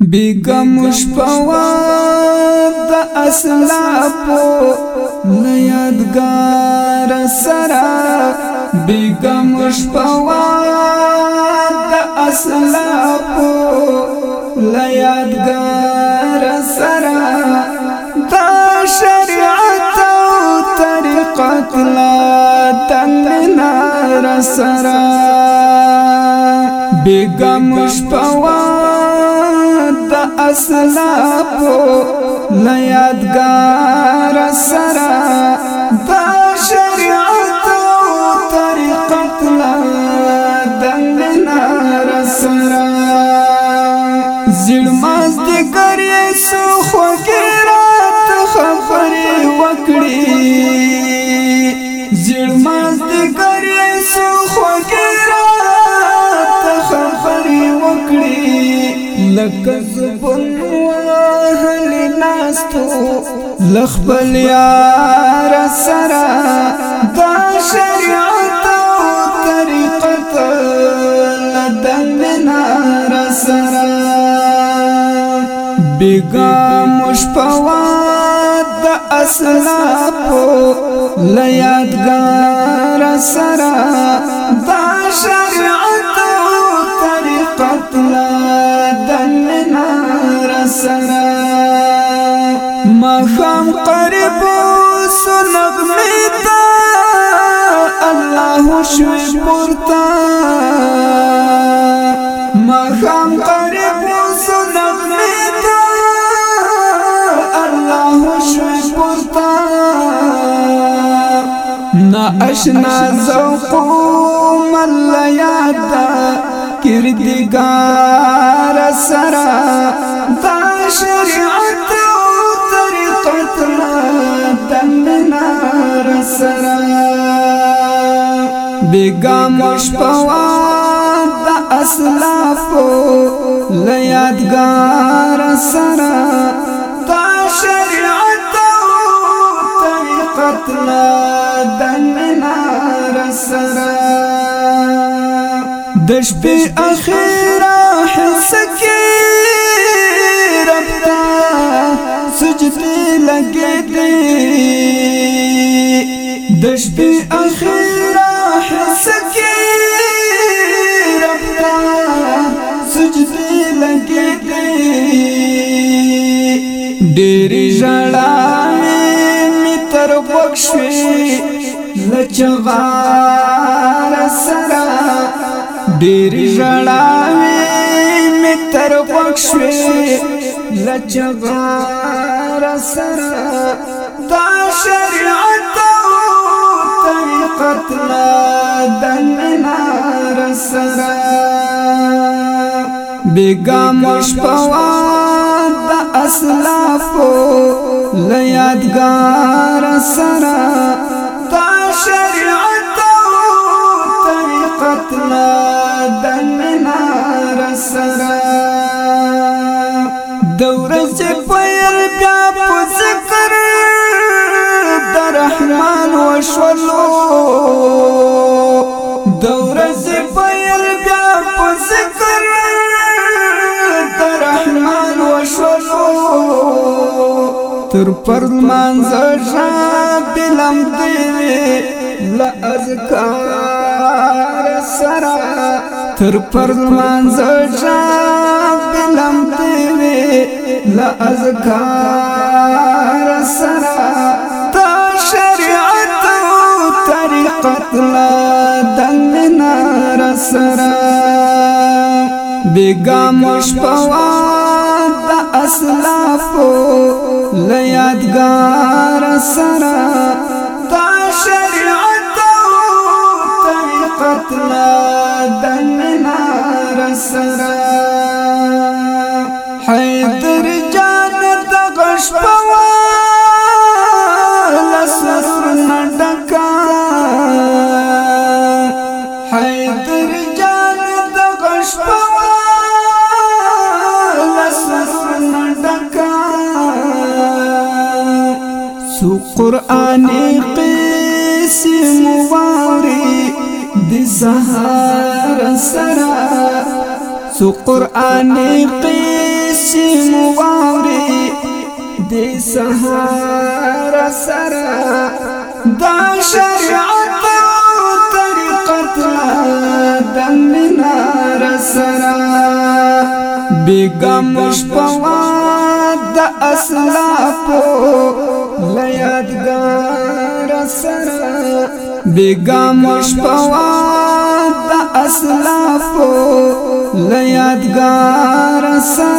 بیگم شپوا د اسلافو نیادگار سرا بیگم شپوا د اسلافو نیادگار سرا دا شریعت او طریقت لا تننار سرا بیگم شپوا مسلا په لیادګار سره دا شریعت او طریقت لا دندنا رسرا زلماز دې ګرې سو خوګرات خبرې وکړې زلماز دې ګرې سو کذبن وهل ناستو لخبل یار سرا دا شریعت او طریقت لدن نار سرا بیگا مشپواد دا اسلافو لیادگار سرا دا قرب سنگ میتا الله شوی پورتا مخام قرب سنگ میتا الله شوی پورتا نا اشنا ذوق مل یادا کردگار سرا دا شریعت بیگم پواد دا اسلافو لیادگار سرا تا شریعت او طریقت لا دمنا رسرا د شپې اخیره حسکی ربتا سجدی لگی دی دش بی اخیرا ډېری ژړا می تر وښوي لچوار سره ډېری ژړا می تر وښوي لچوار سره دا شریعت او طریقت لا دنا سره بیګا مش پوار اسلافو لیادگار سرا تا شریعت او طریقت لا دننا رسرا دورج پیر بیا په ذکر در رحمان وشلو تر پرمان زړه دلم دې لا اذکار سرا تر پرمان زړه دلم دې لا اذکار سرا تا شریعت او طریقت لا دنګنا رسرا بیگا مش پوا د اصله لیادگار سرا تا شریعت او طریقت لا دننا رسرا سو قرآن قسم واري دي سهار سرا سو قرآن قسم واري دي سهار سرا دا شرعت طريقت دمنا سرا بيغم شپوا د اسلافو سره بیگا مشپوا د اسلاف لیادگار سره